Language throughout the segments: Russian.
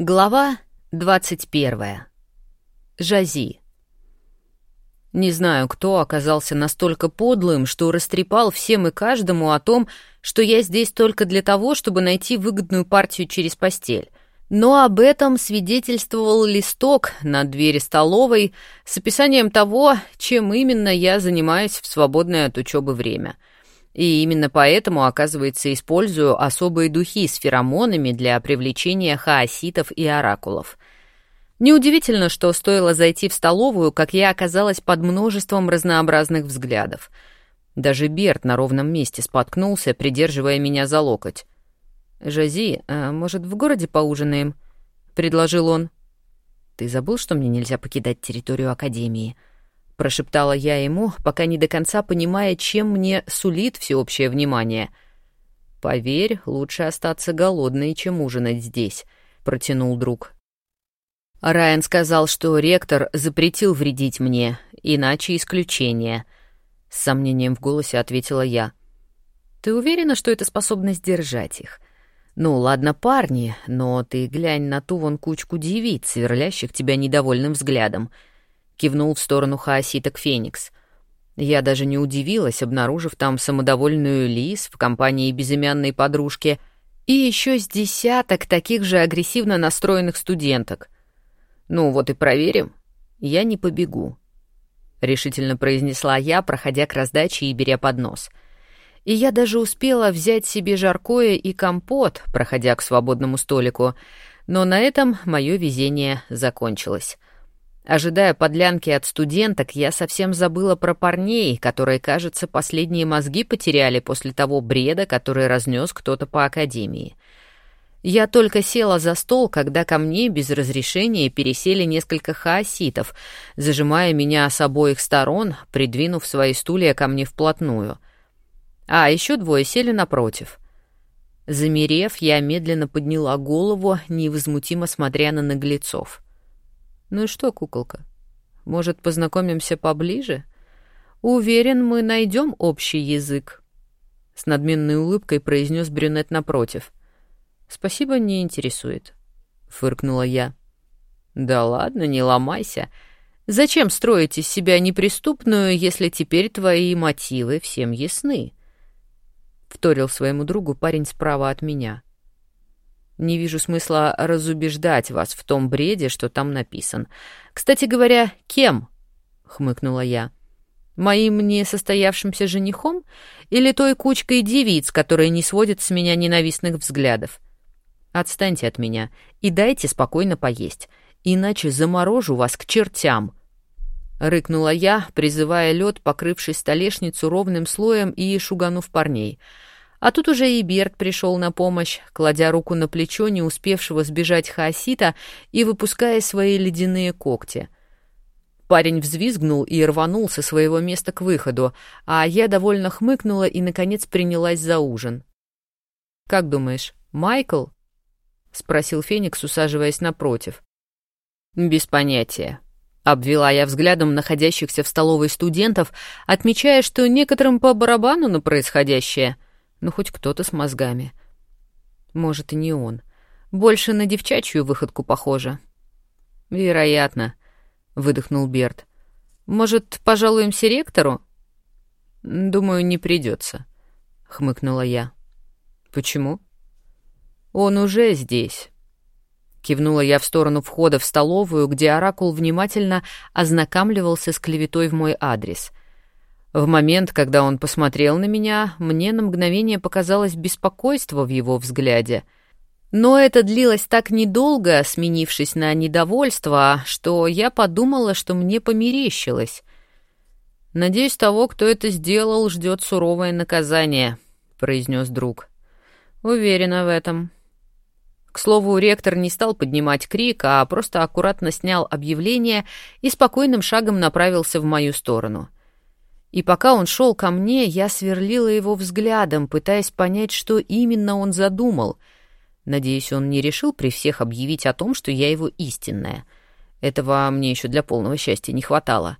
Глава 21. Жази. Не знаю, кто оказался настолько подлым, что растрепал всем и каждому о том, что я здесь только для того, чтобы найти выгодную партию через постель. Но об этом свидетельствовал листок на двери столовой с описанием того, чем именно я занимаюсь в свободное от учебы время — и именно поэтому, оказывается, использую особые духи с феромонами для привлечения хаоситов и оракулов. Неудивительно, что стоило зайти в столовую, как я оказалась под множеством разнообразных взглядов. Даже Берт на ровном месте споткнулся, придерживая меня за локоть. «Жази, а может, в городе поужинаем?» — предложил он. «Ты забыл, что мне нельзя покидать территорию Академии?» Прошептала я ему, пока не до конца понимая, чем мне сулит всеобщее внимание. «Поверь, лучше остаться голодной, чем ужинать здесь», — протянул друг. Райан сказал, что ректор запретил вредить мне, иначе исключение. С сомнением в голосе ответила я. «Ты уверена, что это способно сдержать их?» «Ну, ладно, парни, но ты глянь на ту вон кучку девиц, сверлящих тебя недовольным взглядом кивнул в сторону хаоситок Феникс. Я даже не удивилась, обнаружив там самодовольную Лис в компании безымянной подружки и еще с десяток таких же агрессивно настроенных студенток. Ну вот и проверим. Я не побегу, решительно произнесла я, проходя к раздаче и беря поднос. И я даже успела взять себе жаркое и компот, проходя к свободному столику, но на этом мое везение закончилось. Ожидая подлянки от студенток, я совсем забыла про парней, которые, кажется, последние мозги потеряли после того бреда, который разнес кто-то по академии. Я только села за стол, когда ко мне без разрешения пересели несколько хаоситов, зажимая меня с обоих сторон, придвинув свои стулья ко мне вплотную. А еще двое сели напротив. Замерев, я медленно подняла голову, невозмутимо смотря на наглецов — ну и что, куколка? Может, познакомимся поближе? Уверен, мы найдем общий язык. С надменной улыбкой произнес брюнет напротив. Спасибо, не интересует. Фыркнула я. Да ладно, не ломайся. Зачем строить из себя неприступную, если теперь твои мотивы всем ясны? Вторил своему другу парень справа от меня. — не вижу смысла разубеждать вас в том бреде, что там написан. Кстати говоря, кем? хмыкнула я. Моим несостоявшимся женихом или той кучкой девиц, которые не сводят с меня ненавистных взглядов? Отстаньте от меня и дайте спокойно поесть, иначе заморожу вас к чертям. Рыкнула я, призывая лед, покрывший столешницу ровным слоем и шуганув парней — а тут уже и Берт пришел на помощь, кладя руку на плечо не успевшего сбежать Хаосита и выпуская свои ледяные когти. Парень взвизгнул и рванул со своего места к выходу, а я довольно хмыкнула и, наконец, принялась за ужин. «Как думаешь, Майкл?» — спросил Феникс, усаживаясь напротив. «Без понятия», Обвела я взглядом находящихся в столовой студентов, отмечая, что некоторым по барабану на происходящее — ну, хоть кто-то с мозгами. Может, и не он. Больше на девчачью выходку похоже. Вероятно, выдохнул Берт. Может, пожалуемся ректору? Думаю, не придется, хмыкнула я. Почему? Он уже здесь. Кивнула я в сторону входа в столовую, где оракул внимательно ознакомливался с клеветой в мой адрес. В момент, когда он посмотрел на меня, мне на мгновение показалось беспокойство в его взгляде. Но это длилось так недолго, сменившись на недовольство, что я подумала, что мне померещилось. «Надеюсь, того, кто это сделал, ждет суровое наказание», — произнес друг. «Уверена в этом». К слову, ректор не стал поднимать крик, а просто аккуратно снял объявление и спокойным шагом направился в мою сторону — и пока он шел ко мне, я сверлила его взглядом, пытаясь понять, что именно он задумал. Надеюсь, он не решил при всех объявить о том, что я его истинная. Этого мне еще для полного счастья не хватало.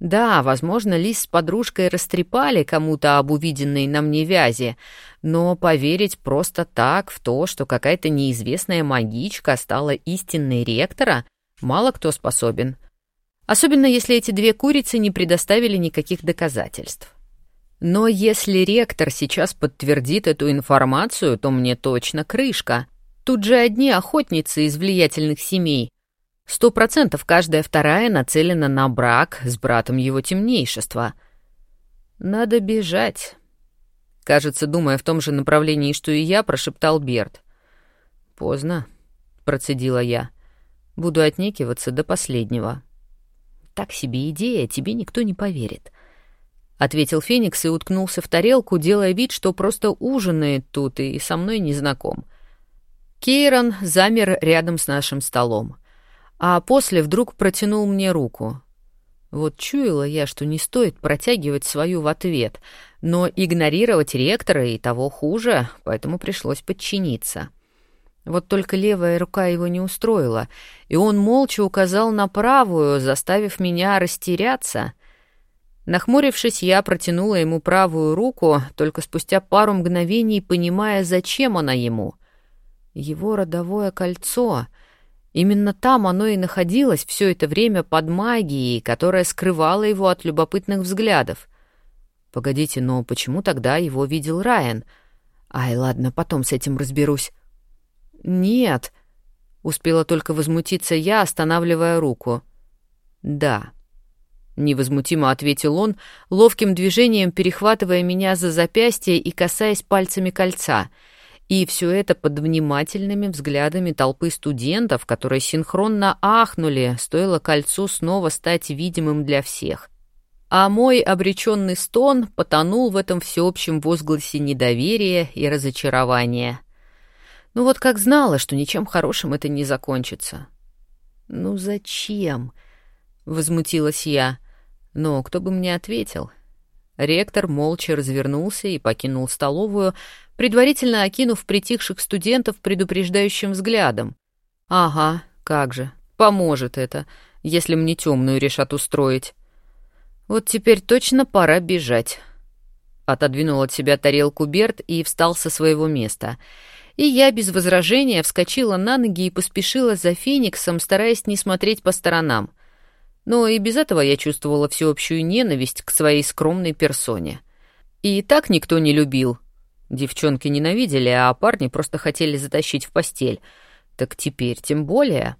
Да, возможно, Лис с подружкой растрепали кому-то об увиденной на мне вязи, но поверить просто так в то, что какая-то неизвестная магичка стала истинной ректора, мало кто способен. Особенно если эти две курицы не предоставили никаких доказательств. Но если ректор сейчас подтвердит эту информацию, то мне точно крышка. Тут же одни охотницы из влиятельных семей. Сто процентов каждая вторая нацелена на брак с братом его темнейшества. Надо бежать. Кажется, думая в том же направлении, что и я, прошептал Берт. «Поздно», — процедила я. «Буду отнекиваться до последнего». «Так себе идея, тебе никто не поверит», — ответил Феникс и уткнулся в тарелку, делая вид, что просто ужинает тут и со мной не знаком. Кейрон замер рядом с нашим столом, а после вдруг протянул мне руку. Вот чуяла я, что не стоит протягивать свою в ответ, но игнорировать ректора и того хуже, поэтому пришлось подчиниться. Вот только левая рука его не устроила, и он молча указал на правую, заставив меня растеряться. Нахмурившись, я протянула ему правую руку, только спустя пару мгновений понимая, зачем она ему. Его родовое кольцо — Именно там оно и находилось все это время под магией, которая скрывала его от любопытных взглядов. Погодите, но почему тогда его видел Райан? Ай, ладно, потом с этим разберусь. Нет, успела только возмутиться я, останавливая руку. Да. Невозмутимо ответил он, ловким движением перехватывая меня за запястье и касаясь пальцами кольца — и все это под внимательными взглядами толпы студентов, которые синхронно ахнули, стоило кольцу снова стать видимым для всех. А мой обреченный стон потонул в этом всеобщем возгласе недоверия и разочарования. Ну вот как знала, что ничем хорошим это не закончится. «Ну зачем?» — возмутилась я. Но кто бы мне ответил? Ректор молча развернулся и покинул столовую, предварительно окинув притихших студентов предупреждающим взглядом. «Ага, как же, поможет это, если мне темную решат устроить. Вот теперь точно пора бежать». Отодвинул от себя тарелку Берт и встал со своего места. И я без возражения вскочила на ноги и поспешила за Фениксом, стараясь не смотреть по сторонам. Но и без этого я чувствовала всеобщую ненависть к своей скромной персоне. И так никто не любил, Девчонки ненавидели, а парни просто хотели затащить в постель. Так теперь тем более.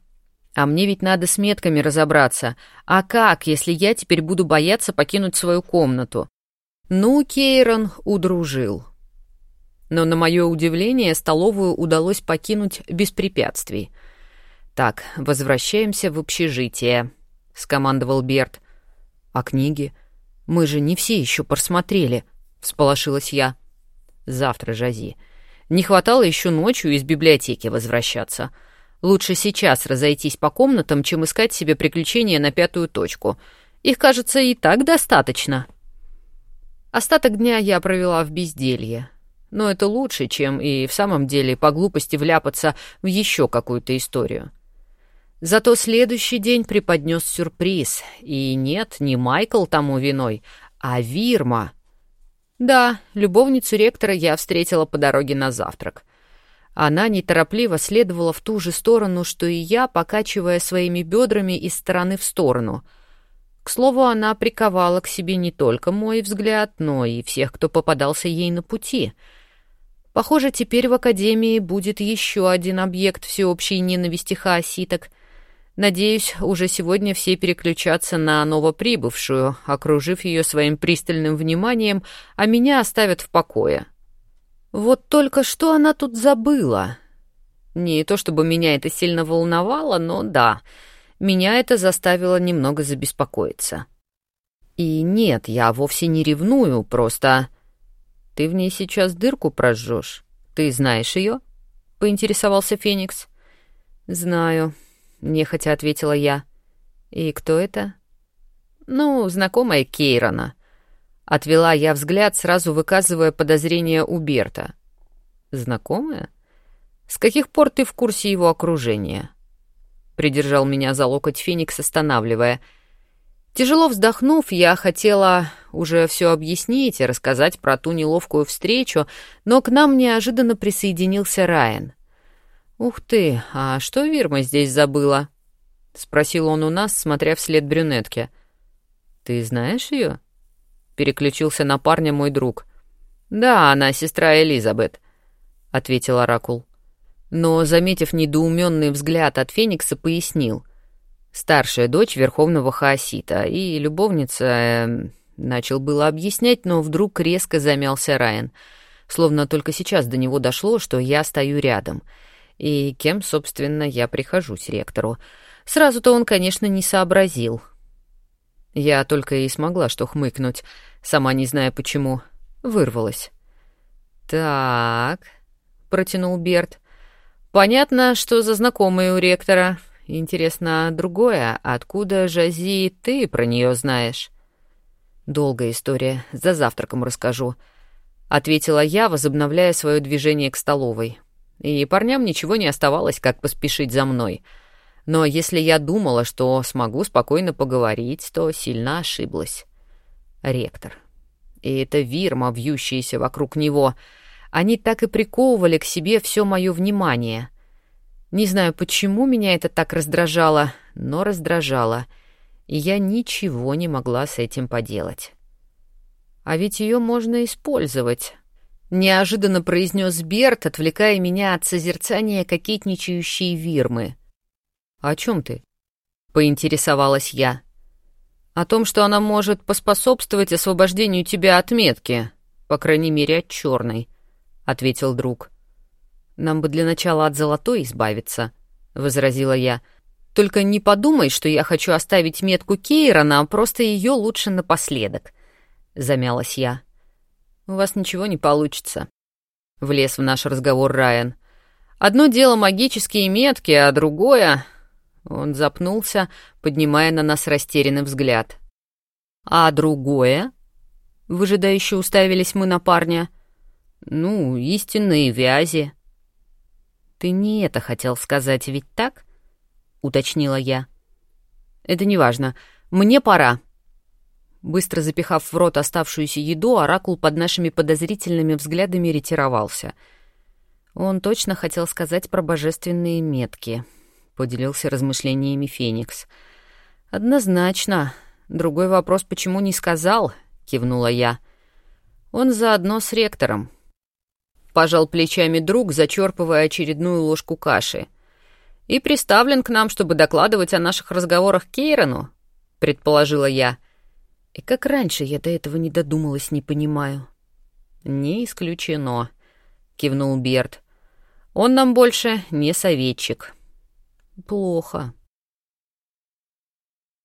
А мне ведь надо с метками разобраться. А как, если я теперь буду бояться покинуть свою комнату? Ну, Кейрон удружил. Но на мое удивление столовую удалось покинуть без препятствий. «Так, возвращаемся в общежитие», — скомандовал Берт. «А книги? Мы же не все еще просмотрели», — всполошилась я. Завтра, Жази. Не хватало еще ночью из библиотеки возвращаться. Лучше сейчас разойтись по комнатам, чем искать себе приключения на пятую точку. Их, кажется, и так достаточно. Остаток дня я провела в безделье. Но это лучше, чем и в самом деле по глупости вляпаться в еще какую-то историю. Зато следующий день преподнес сюрприз. И нет, не Майкл тому виной, а Вирма — да, любовницу ректора я встретила по дороге на завтрак. Она неторопливо следовала в ту же сторону, что и я, покачивая своими бедрами из стороны в сторону. К слову, она приковала к себе не только мой взгляд, но и всех, кто попадался ей на пути. Похоже, теперь в Академии будет еще один объект всеобщей ненависти хаоситок — Надеюсь, уже сегодня все переключатся на новоприбывшую, окружив ее своим пристальным вниманием, а меня оставят в покое. Вот только что она тут забыла. Не то чтобы меня это сильно волновало, но да, меня это заставило немного забеспокоиться. И нет, я вовсе не ревную, просто... Ты в ней сейчас дырку прожжешь. Ты знаешь ее? Поинтересовался Феникс. Знаю, нехотя ответила я. И кто это? Ну, знакомая Кейрона. Отвела я взгляд, сразу выказывая подозрение у Берта. Знакомая? С каких пор ты в курсе его окружения? Придержал меня за локоть Феникс, останавливая. Тяжело вздохнув, я хотела уже все объяснить и рассказать про ту неловкую встречу, но к нам неожиданно присоединился Райан. «Ух ты, а что Вирма здесь забыла?» — спросил он у нас, смотря вслед брюнетке. «Ты знаешь ее? переключился на парня мой друг. «Да, она сестра Элизабет», — ответил Оракул. Но, заметив недоуменный взгляд от Феникса, пояснил. «Старшая дочь Верховного Хаосита и любовница...» Начал было объяснять, но вдруг резко замялся Райан, словно только сейчас до него дошло, что я стою рядом. И кем, собственно, я прихожусь ректору. Сразу-то он, конечно, не сообразил. Я только и смогла что хмыкнуть, сама не зная почему. Вырвалась. «Так», — протянул Берт. «Понятно, что за знакомые у ректора. Интересно другое, откуда, Жази, ты про нее знаешь?» «Долгая история, за завтраком расскажу», — ответила я, возобновляя свое движение к столовой. И парням ничего не оставалось, как поспешить за мной. Но если я думала, что смогу спокойно поговорить, то сильно ошиблась. Ректор. И это вирма, вьющаяся вокруг него. Они так и приковывали к себе все мое внимание. Не знаю, почему меня это так раздражало, но раздражало — и я ничего не могла с этим поделать. «А ведь ее можно использовать», — неожиданно произнес Берт, отвлекая меня от созерцания кокетничающей Вирмы. «О чем ты?» — поинтересовалась я. «О том, что она может поспособствовать освобождению тебя от метки, по крайней мере, от черной», — ответил друг. «Нам бы для начала от золотой избавиться», — возразила я. Только не подумай, что я хочу оставить метку Кейрона, а просто ее лучше напоследок», — замялась я. «У вас ничего не получится», — влез в наш разговор Райан. «Одно дело магические метки, а другое...» Он запнулся, поднимая на нас растерянный взгляд. «А другое?» Выжидающе уставились мы на парня. «Ну, истинные вязи». «Ты не это хотел сказать, ведь так?» — уточнила я. «Это неважно. Мне пора». Быстро запихав в рот оставшуюся еду, Оракул под нашими подозрительными взглядами ретировался. Он точно хотел сказать про божественные метки, — поделился размышлениями Феникс. «Однозначно. Другой вопрос, почему не сказал?» — кивнула я. «Он заодно с ректором». Пожал плечами друг, зачерпывая очередную ложку каши — и приставлен к нам, чтобы докладывать о наших разговорах Кейрону», — предположила я. И как раньше я до этого не додумалась, не понимаю. «Не исключено», — кивнул Берт. «Он нам больше не советчик». «Плохо»,